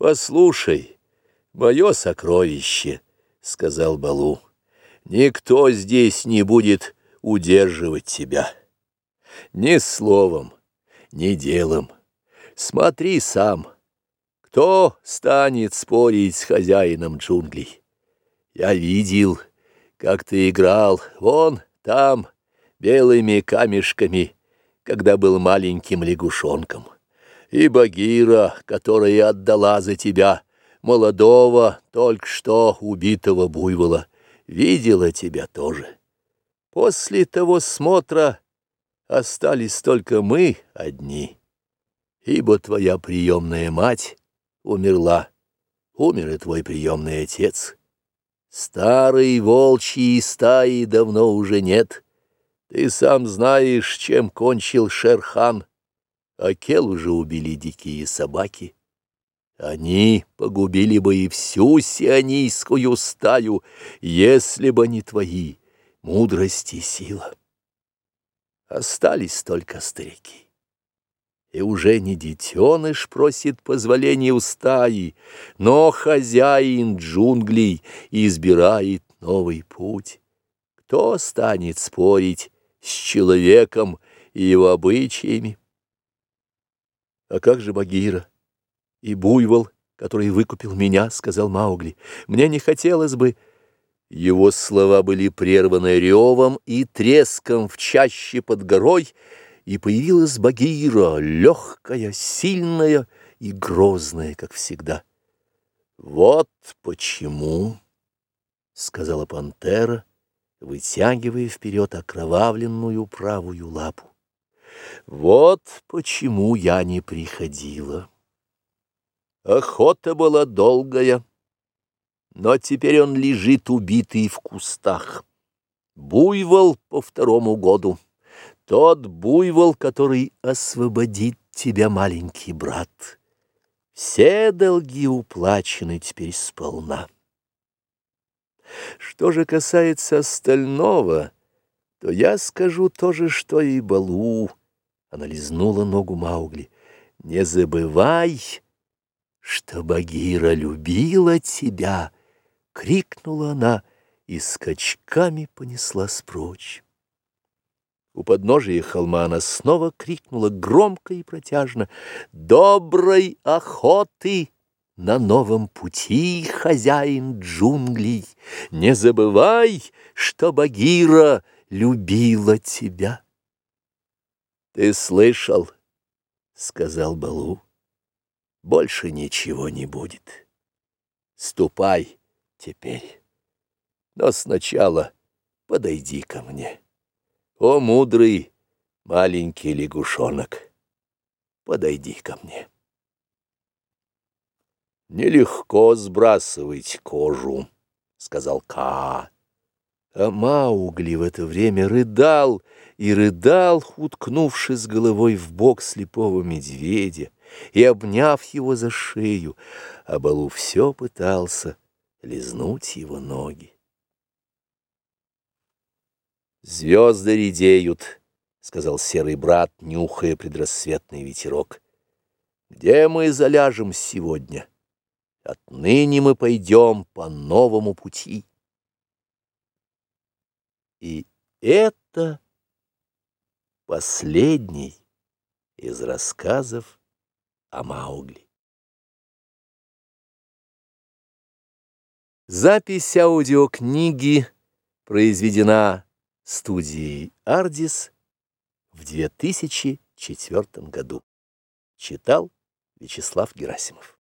«Послушай, мое сокровище», — сказал Балу, — «никто здесь не будет удерживать тебя. Ни словом, ни делом. Смотри сам, кто станет спорить с хозяином джунглей? Я видел, как ты играл вон там белыми камешками, когда был маленьким лягушонком» и Багира, которая отдала за тебя молодого, только что убитого буйвола, видела тебя тоже. После того смотра остались только мы одни, ибо твоя приемная мать умерла, умер и твой приемный отец. Старой волчьей стаи давно уже нет. Ты сам знаешь, чем кончил Шерхан — Акел уже убили дикие собаки. Они погубили бы и всю сионийскую стаю, если бы не твои мудрость и сила. Остались только старики. И уже не детеныш просит позволения у стаи, но хозяин джунглей избирает новый путь. Кто станет спорить с человеком и его обычаями? «А как же Багира и Буйвол, который выкупил меня?» — сказал Маугли. «Мне не хотелось бы...» Его слова были прерваны ревом и треском в чаще под горой, и появилась Багира, легкая, сильная и грозная, как всегда. «Вот почему», — сказала пантера, вытягивая вперед окровавленную правую лапу. Вот почему я не приходила. Охота была долгая, но теперь он лежит убитый в кустах. Буйвол по второму году. Тот буйвол, который освободит тебя, маленький брат. Все долги уплачены теперь сполна. Что же касается остального, то я скажу то же, что и Балу. Она лизнула ногу Маугли. «Не забывай, что Багира любила тебя!» — крикнула она и скачками понеслась прочь. У подножия холма она снова крикнула громко и протяжно «Доброй охоты!» На новом пути, хозяин джунглей, Не забывай, что Багира любила тебя. «Ты слышал?» — сказал Балу. «Больше ничего не будет. Ступай теперь. Но сначала подойди ко мне. О, мудрый маленький лягушонок, подойди ко мне». «Нелегко сбрасывать кожу», — сказал Ка. А Маугли в это время рыдал и рыдал, уткнувшись головой в бок слепого медведя и обняв его за шею, а Балу все пытался лизнуть его ноги. «Звезды редеют», — сказал серый брат, нюхая предрассветный ветерок. «Где мы заляжем сегодня? Отныне мы пойдем по новому пути». И это последний из рассказов о Маугли. Запись аудиокниги произведена студией «Ардис» в 2004 году. Читал Вячеслав Герасимов.